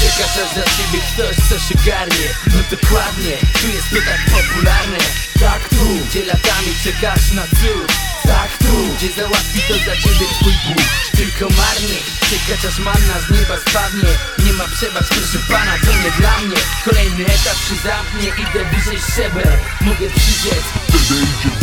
Czekasz aż za ciebie ktoś coś ogarnie No dokładnie, tu jest to tak popularne Tak tu, gdzie latami czekasz na cud Tak tu, gdzie załatwi to za ciebie twój Bóg Tylko marnie, czekać aż manna z nieba spadnie Nie ma przebacz, proszę pana, to nie dla mnie Kolejny etap się zamknie, idę wyżej szczebel Mogę level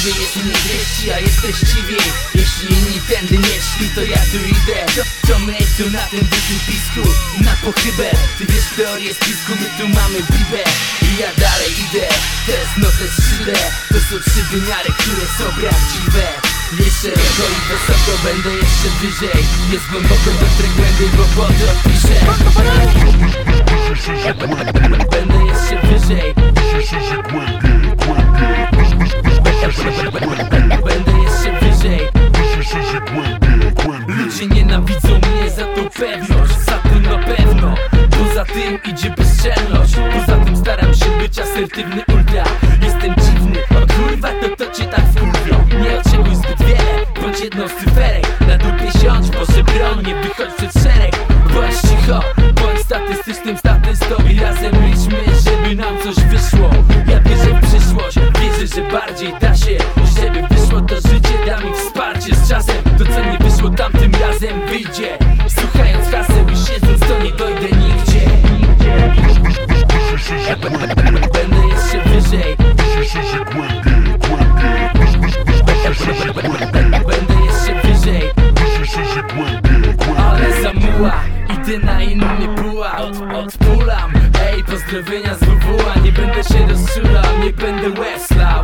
Właściwie jest mniej wieści, a jest treściwiej Jeśli inni tędy nie szli, to ja tu idę. To, to my tu na tym wysypisku Na pochybę. Ty wiesz teorię spisku, my tu mamy bibę. I ja dalej idę. Test, no test 3D To są trzy wymiary, które są prawdziwe. Jeszcze szeroko i wysoko, będę jeszcze wyżej. Jest głęboko, dotrę głębiej, bo po to piszę pewność Za tym na pewno. Poza tym idzie bezczelność. Poza tym staram się być asertywny ultra. Jestem dziwny, o kurwa to to cię tak wkurwią. Nie oczekuj zbyt wiele, bądź jedną z cyferek. Na dupie siądź, Boże broń, nie wychodź przed szereg. Bądź cicho, bądź statystycznym statystą I razem liczmy, żeby nam coś wyszło. Ja wierzę w przyszłość, wierzę, że bardziej da się. Żeby wyszło to życie, da mi wsparcie. Z czasem To co nie wyszło tamtym razem wyjdzie Będę jeszcze wyżej Będę jeszcze wyżej Ale zamuła, idę na inny puła Od, Odpulam, ej pozdrowienia z WWA Nie będę się rozczulał, nie będę łeslał Będzie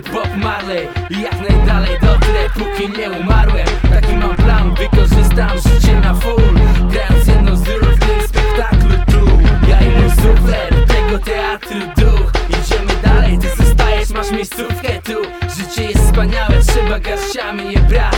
gdzie Bob Marley? Jak najdalej dotrę, póki nie umarłem. Taki mam plan, wykorzystam życie na full. Grając jedną z ról w spektaklu tu. Ja i mój sufler, tego teatru duch. Idziemy dalej, ty zostajesz, masz miejscówkę tu. Życie jest wspaniałe, trzeba garściami je brać